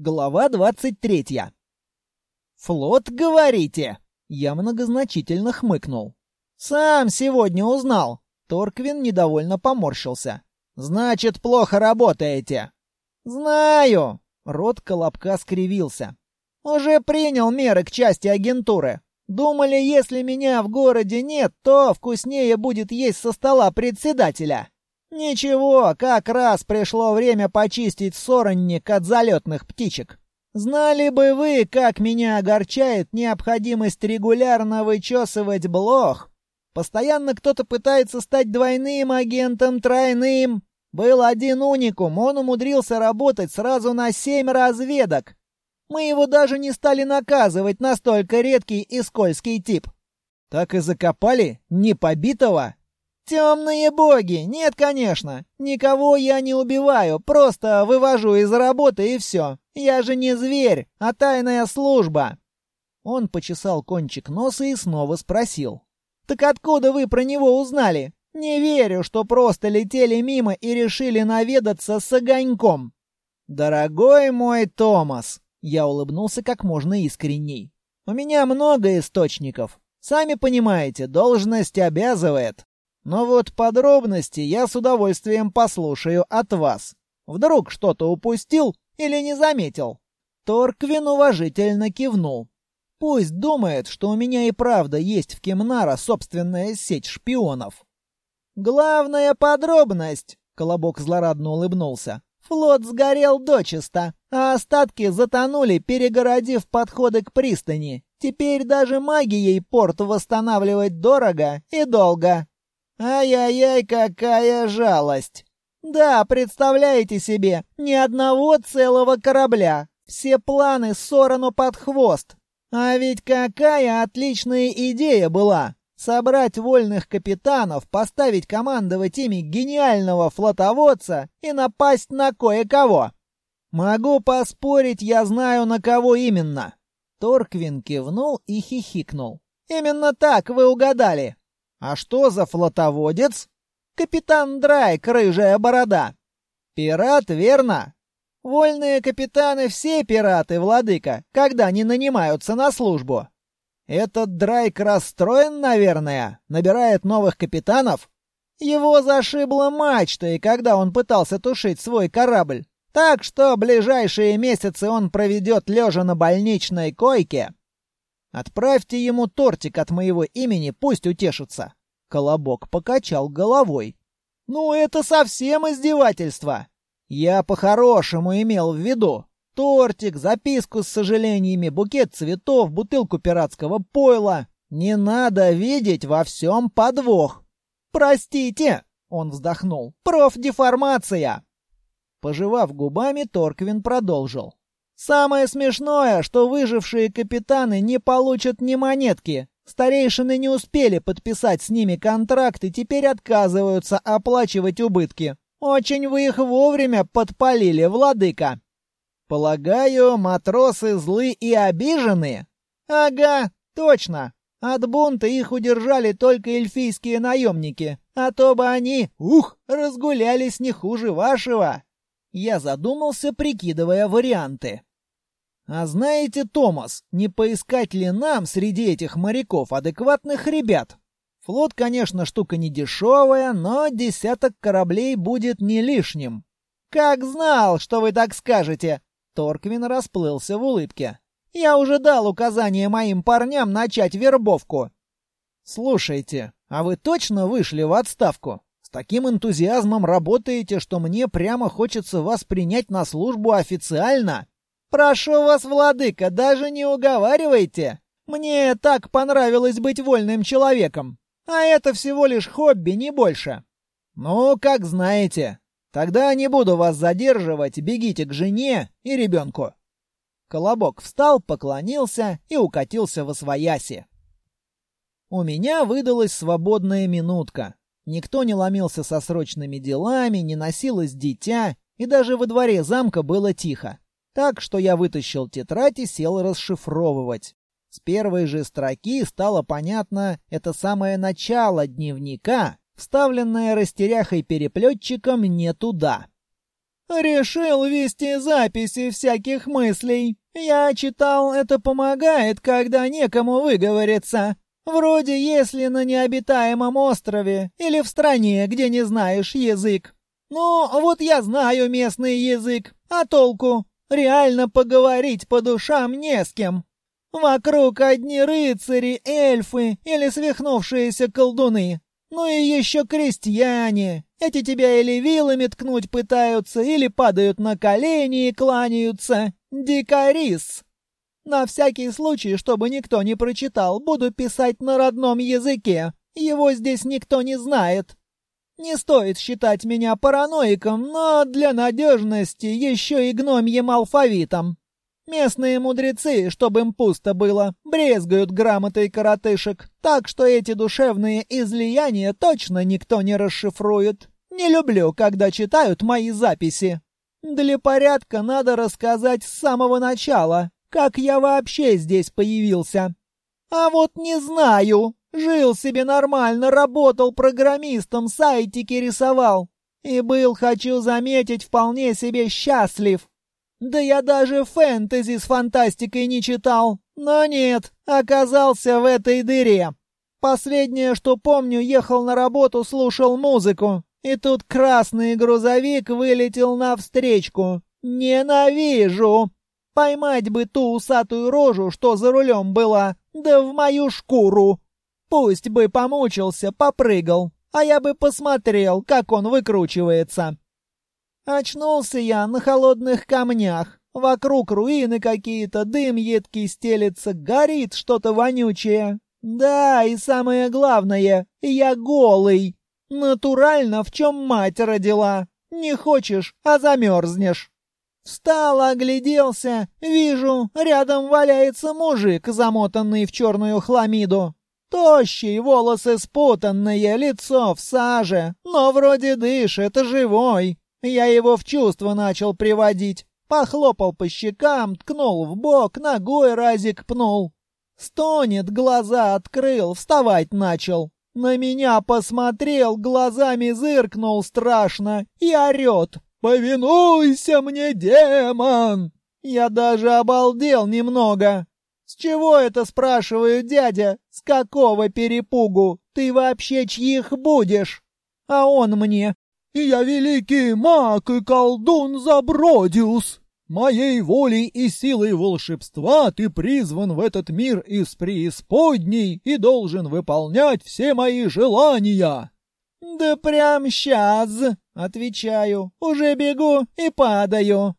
Глава 23. «Флот, говорите?» Я многозначительно хмыкнул. «Сам сегодня узнал». Торквин недовольно поморщился. «Значит, плохо работаете». «Знаю!» Рот Колобка скривился. «Уже принял меры к части агентуры. Думали, если меня в городе нет, то вкуснее будет есть со стола председателя. Ничего, как раз пришло время почистить соронник от залетных птичек. Знали бы вы, как меня огорчает необходимость регулярно вычесывать блох. Постоянно кто-то пытается стать двойным агентом, тройным. Был один уникум, он умудрился работать сразу на семь разведок. Мы его даже не стали наказывать, настолько редкий и скользкий тип. Так и закопали непобитого. Темные боги! Нет, конечно. Никого я не убиваю, просто вывожу из работы и все. Я же не зверь, а тайная служба. Он почесал кончик носа и снова спросил. «Так откуда вы про него узнали? Не верю, что просто летели мимо и решили наведаться с огоньком». «Дорогой мой Томас!» Я улыбнулся как можно искренней. «У меня много источников. Сами понимаете, должность обязывает. Но вот подробности я с удовольствием послушаю от вас. Вдруг что-то упустил или не заметил?» Торквин уважительно кивнул. «Пусть думает, что у меня и правда есть в Кемнара собственная сеть шпионов». «Главная подробность!» — Колобок злорадно улыбнулся. Флот сгорел дочисто, а остатки затонули, перегородив подходы к пристани. Теперь даже магией порт восстанавливать дорого и долго. Ай-яй-яй, какая жалость! Да, представляете себе, ни одного целого корабля. Все планы сорону под хвост. А ведь какая отличная идея была! собрать вольных капитанов, поставить командовать ими гениального флотоводца и напасть на кое-кого. Могу поспорить, я знаю, на кого именно. Торквин кивнул и хихикнул. Именно так вы угадали. А что за флотоводец? Капитан Драйк, рыжая борода. Пират, верно? Вольные капитаны все пираты, владыка, когда не нанимаются на службу. Этот Драйк расстроен, наверное? Набирает новых капитанов? Его зашибло мачтой, когда он пытался тушить свой корабль. Так что ближайшие месяцы он проведет лежа на больничной койке. Отправьте ему тортик от моего имени, пусть утешится. Колобок покачал головой. Ну, это совсем издевательство. Я по-хорошему имел в виду. Тортик, записку с сожалениями, букет цветов, бутылку пиратского пойла. Не надо видеть во всем подвох. «Простите!» — он вздохнул. «Профдеформация!» Пожевав губами, Торквин продолжил. «Самое смешное, что выжившие капитаны не получат ни монетки. Старейшины не успели подписать с ними контракт и теперь отказываются оплачивать убытки. Очень вы их вовремя подпалили, владыка!» Полагаю, матросы злы и обижены? Ага, точно. От бунта их удержали только эльфийские наемники, а то бы они, ух, разгулялись не хуже вашего. Я задумался, прикидывая варианты. А знаете, Томас, не поискать ли нам среди этих моряков адекватных ребят? Флот, конечно, штука не дешевая, но десяток кораблей будет не лишним. Как знал, что вы так скажете, Торквин расплылся в улыбке. «Я уже дал указание моим парням начать вербовку». «Слушайте, а вы точно вышли в отставку? С таким энтузиазмом работаете, что мне прямо хочется вас принять на службу официально. Прошу вас, владыка, даже не уговаривайте. Мне так понравилось быть вольным человеком. А это всего лишь хобби, не больше». «Ну, как знаете. Тогда не буду вас задерживать, бегите к жене и ребенку. Колобок встал, поклонился и укатился во свояси. У меня выдалась свободная минутка. Никто не ломился со срочными делами, не носилось дитя, и даже во дворе замка было тихо. Так что я вытащил тетрадь и сел расшифровывать. С первой же строки стало понятно это самое начало дневника, вставленная растеряхой переплетчиком не туда. Решил вести записи всяких мыслей. Я читал, это помогает, когда некому выговориться. Вроде если на необитаемом острове или в стране, где не знаешь язык. Ну, вот я знаю местный язык, а толку? Реально поговорить по душам не с кем. Вокруг одни рыцари, эльфы или свихнувшиеся колдуны. Ну и еще крестьяне. Эти тебя или вилами ткнуть пытаются, или падают на колени и кланяются. Дикарис. На всякий случай, чтобы никто не прочитал, буду писать на родном языке. Его здесь никто не знает. Не стоит считать меня параноиком, но для надежности еще и гномьим алфавитом. Местные мудрецы, чтобы им пусто было, брезгают грамотой коротышек, так что эти душевные излияния точно никто не расшифрует. Не люблю, когда читают мои записи. Для порядка надо рассказать с самого начала, как я вообще здесь появился. А вот не знаю. Жил себе нормально, работал программистом, сайтики рисовал. И был, хочу заметить, вполне себе счастлив. Да я даже фэнтези с фантастикой не читал. Но нет, оказался в этой дыре. Последнее, что помню, ехал на работу, слушал музыку. И тут красный грузовик вылетел навстречку. Ненавижу! Поймать бы ту усатую рожу, что за рулем была, да в мою шкуру. Пусть бы помучился, попрыгал, а я бы посмотрел, как он выкручивается. Очнулся я на холодных камнях. Вокруг руины какие-то, дым едкий стелется, горит что-то вонючее. Да, и самое главное, я голый. Натурально, в чем мать родила. Не хочешь, а замерзнешь. Встал, огляделся, вижу, рядом валяется мужик, замотанный в черную хламиду. Тощий, волосы спутанные, лицо в саже, но вроде дышит, живой. Я его в чувство начал приводить. Похлопал по щекам, ткнул в бок, ногой разик пнул. Стонет, глаза открыл, вставать начал. На меня посмотрел, глазами зыркнул страшно и орет. «Повинуйся мне, демон!» Я даже обалдел немного. «С чего это, спрашиваю, дядя? Какого перепугу? Ты вообще чьих будешь?» А он мне. «И я великий маг и колдун Забродиус. Моей волей и силой волшебства ты призван в этот мир из преисподней и должен выполнять все мои желания». «Да прям сейчас!» — отвечаю. «Уже бегу и падаю».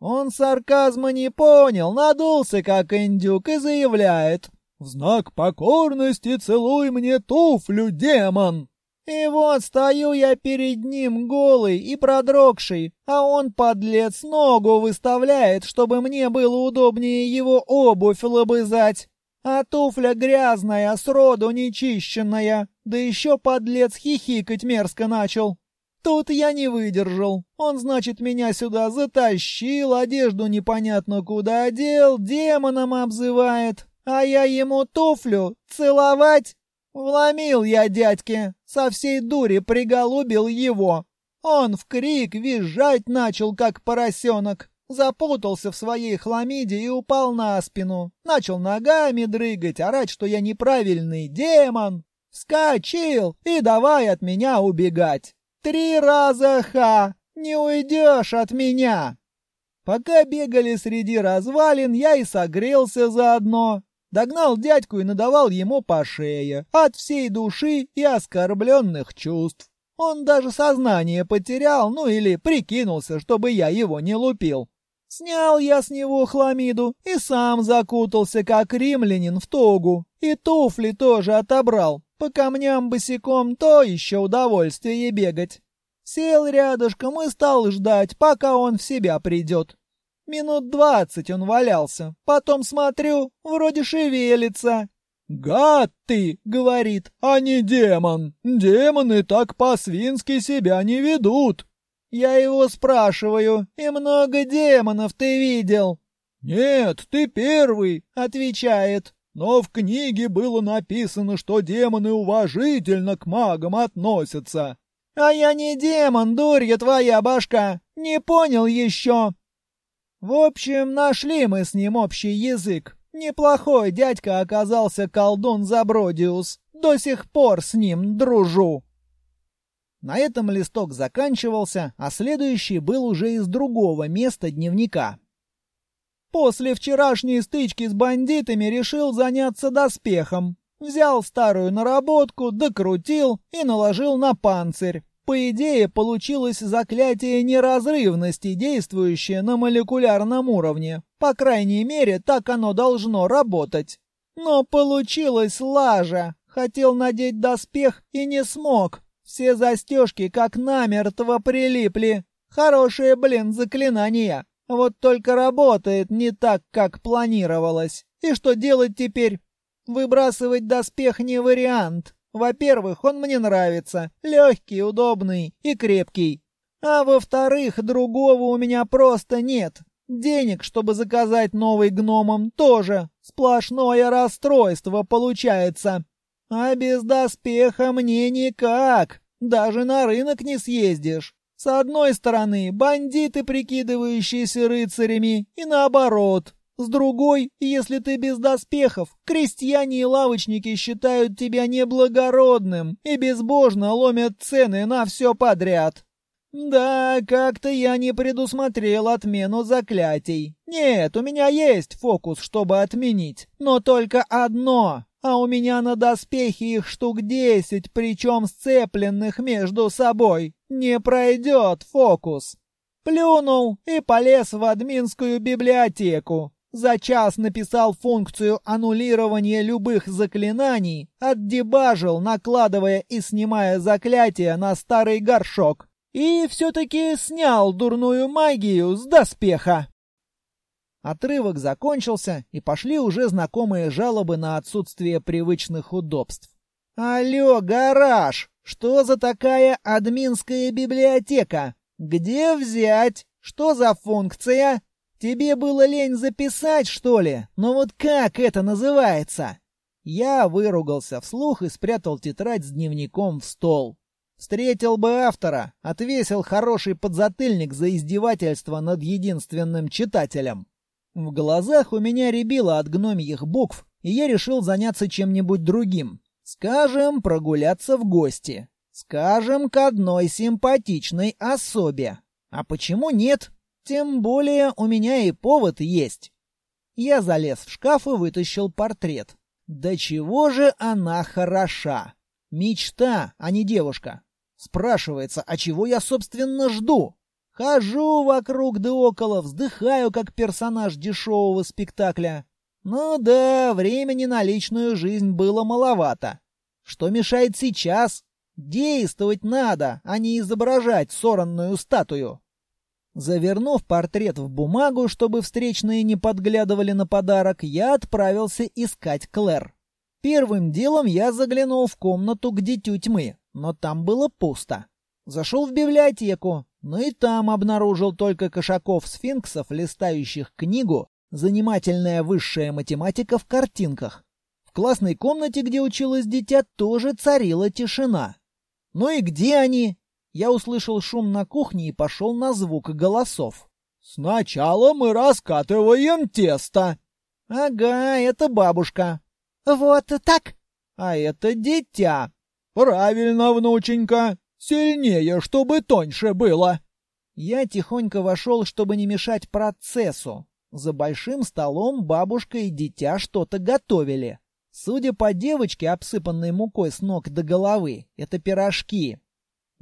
Он сарказма не понял, надулся как индюк и заявляет. «В знак покорности целуй мне туфлю, демон!» И вот стою я перед ним голый и продрогший, а он, подлец, ногу выставляет, чтобы мне было удобнее его обувь лобызать. А туфля грязная, сроду нечищенная, да еще подлец хихикать мерзко начал. Тут я не выдержал. Он, значит, меня сюда затащил, одежду непонятно куда одел, демоном обзывает. А я ему туфлю целовать? Вломил я дядьке, со всей дури приголубил его. Он в крик визжать начал, как поросенок. Запутался в своей хламиде и упал на спину. Начал ногами дрыгать, орать, что я неправильный демон. Скочил и давай от меня убегать. Три раза ха! Не уйдешь от меня!» Пока бегали среди развалин, я и согрелся заодно. Догнал дядьку и надавал ему по шее, от всей души и оскорбленных чувств. Он даже сознание потерял, ну или прикинулся, чтобы я его не лупил. Снял я с него хламиду и сам закутался, как римлянин, в тогу. И туфли тоже отобрал. По камням босиком то еще удовольствие бегать. Сел рядышком и стал ждать, пока он в себя придет. Минут двадцать он валялся. Потом смотрю, вроде шевелится. «Гад ты!» — говорит, — «а не демон. Демоны так по-свински себя не ведут». Я его спрашиваю, и много демонов ты видел? «Нет, ты первый», — отвечает. Но в книге было написано, что демоны уважительно к магам относятся. «А я не демон, дурья твоя башка! Не понял еще!» В общем, нашли мы с ним общий язык. Неплохой дядька оказался колдун Забродиус. До сих пор с ним дружу. На этом листок заканчивался, а следующий был уже из другого места дневника. После вчерашней стычки с бандитами решил заняться доспехом. Взял старую наработку, докрутил и наложил на панцирь. По идее, получилось заклятие неразрывности, действующее на молекулярном уровне. По крайней мере, так оно должно работать. Но получилось лажа. Хотел надеть доспех и не смог. Все застежки как намертво прилипли. Хорошее, блин, заклинание. Вот только работает не так, как планировалось. И что делать теперь? Выбрасывать доспех не вариант. Во-первых, он мне нравится. Легкий, удобный и крепкий. А во-вторых, другого у меня просто нет. Денег, чтобы заказать новый гномом, тоже. Сплошное расстройство получается. А без доспеха мне никак. Даже на рынок не съездишь. С одной стороны, бандиты, прикидывающиеся рыцарями, и наоборот. С другой, если ты без доспехов, крестьяне и лавочники считают тебя неблагородным и безбожно ломят цены на все подряд. Да, как-то я не предусмотрел отмену заклятий. Нет, у меня есть фокус, чтобы отменить, но только одно, а у меня на доспехе их штук десять, причем сцепленных между собой. Не пройдет фокус. Плюнул и полез в админскую библиотеку. За час написал функцию аннулирования любых заклинаний, отдебажил, накладывая и снимая заклятия на старый горшок. И все-таки снял дурную магию с доспеха. Отрывок закончился, и пошли уже знакомые жалобы на отсутствие привычных удобств. «Алло, гараж! Что за такая админская библиотека? Где взять? Что за функция? Тебе было лень записать, что ли? Но вот как это называется?» Я выругался вслух и спрятал тетрадь с дневником в стол. Встретил бы автора, отвесил хороший подзатыльник за издевательство над единственным читателем. В глазах у меня рябило от гномьих букв, и я решил заняться чем-нибудь другим. Скажем, прогуляться в гости. Скажем, к одной симпатичной особе. А почему нет? Тем более у меня и повод есть. Я залез в шкаф и вытащил портрет. Да чего же она хороша! Мечта, а не девушка. Спрашивается, а чего я, собственно, жду? Хожу вокруг да около, вздыхаю, как персонаж дешевого спектакля. Ну да, времени на личную жизнь было маловато. Что мешает сейчас? Действовать надо, а не изображать сорранную статую. Завернув портрет в бумагу, чтобы встречные не подглядывали на подарок, я отправился искать Клэр. Первым делом я заглянул в комнату к дитю тьмы, но там было пусто. Зашел в библиотеку, но и там обнаружил только кошаков-сфинксов, листающих книгу «Занимательная высшая математика в картинках». В классной комнате, где училось дитя, тоже царила тишина. «Ну и где они?» Я услышал шум на кухне и пошел на звук голосов. «Сначала мы раскатываем тесто». «Ага, это бабушка». «Вот так?» «А это дитя». «Правильно, внученька. Сильнее, чтобы тоньше было. Я тихонько вошел, чтобы не мешать процессу. За большим столом бабушка и дитя что-то готовили. Судя по девочке, обсыпанной мукой с ног до головы, это пирожки.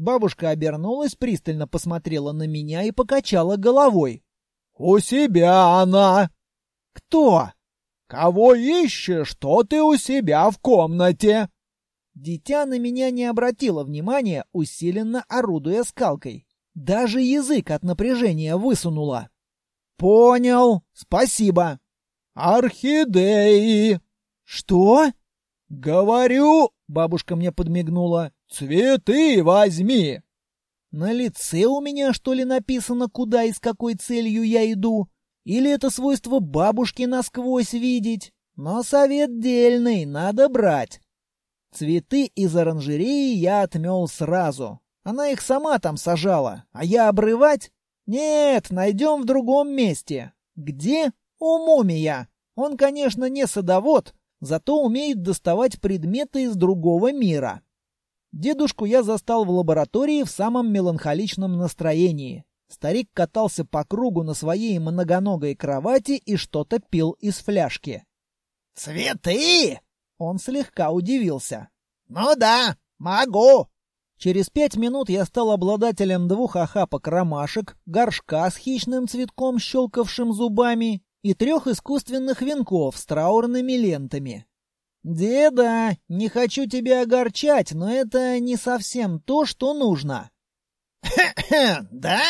Бабушка обернулась, пристально посмотрела на меня и покачала головой. «У себя она!» «Кто?» «Кого ищешь, что ты у себя в комнате?» Дитя на меня не обратило внимания, усиленно орудуя скалкой. Даже язык от напряжения высунула. «Понял. Спасибо». «Орхидеи». «Что?» «Говорю», — бабушка мне подмигнула, — «цветы возьми». На лице у меня, что ли, написано, куда и с какой целью я иду? Или это свойство бабушки насквозь видеть? Но совет дельный, надо брать. Цветы из оранжереи я отмел сразу. Она их сама там сажала, а я обрывать? Нет, найдем в другом месте. Где? У мумия. Он, конечно, не садовод, зато умеет доставать предметы из другого мира. Дедушку я застал в лаборатории в самом меланхоличном настроении. Старик катался по кругу на своей многоногой кровати и что-то пил из фляжки. «Цветы?» Он слегка удивился. «Ну да, могу». Через пять минут я стал обладателем двух охапок ромашек, горшка с хищным цветком, щелкавшим зубами, и трех искусственных венков с траурными лентами. «Деда, не хочу тебя огорчать, но это не совсем то, что нужно». да?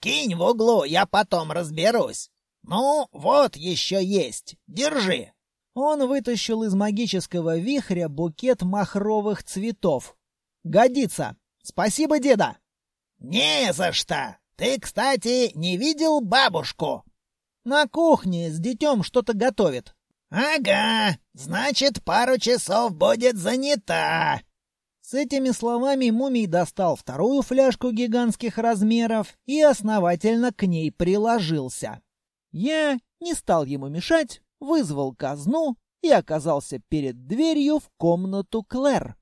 Кинь в углу, я потом разберусь. Ну, вот еще есть. Держи. Он вытащил из магического вихря букет махровых цветов. Годится. Спасибо, деда. Не за что. Ты, кстати, не видел бабушку? На кухне с детем что-то готовит. Ага, значит, пару часов будет занята. С этими словами мумий достал вторую фляжку гигантских размеров и основательно к ней приложился. Я не стал ему мешать, вызвал казну и оказался перед дверью в комнату Клэр.